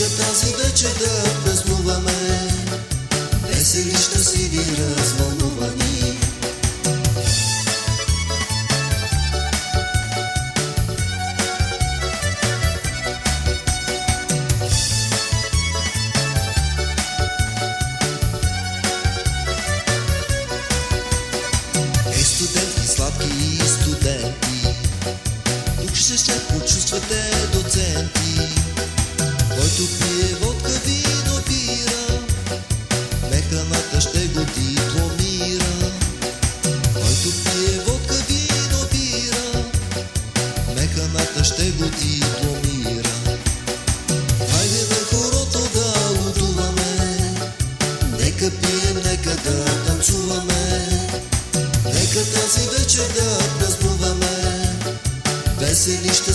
Нека тази вечер да празнуваме. Веселища си ви развълнувани. Ей, студентки сладки механата ще го дипломира. Хайде на хорото да лудуваме, нека пием, нека да танцуваме, нека тази вечер да празнуваме, весели, щастливи,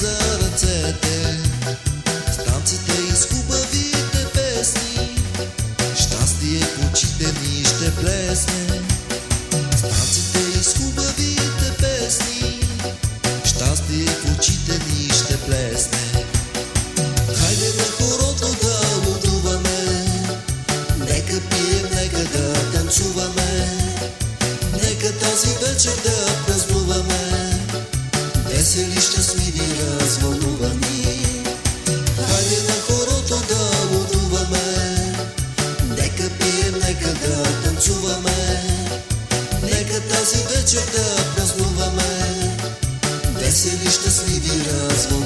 за ръцете, с танците и с хубавите песни, щастие в очите ни ще блесне. С танците и с хубавите песни, щастие в очите ни ще блесне. Хайде на хорото да лудуваме, нека пием, нека да танцуваме. Нека тази вечер да празнуваме, весели, щастливи, развълнувани. Хайде на хорото да лудуваме, нека пием, нека да танцуваме. Нека тази вечер да празнуваме, весели, щастливи, развълнувани.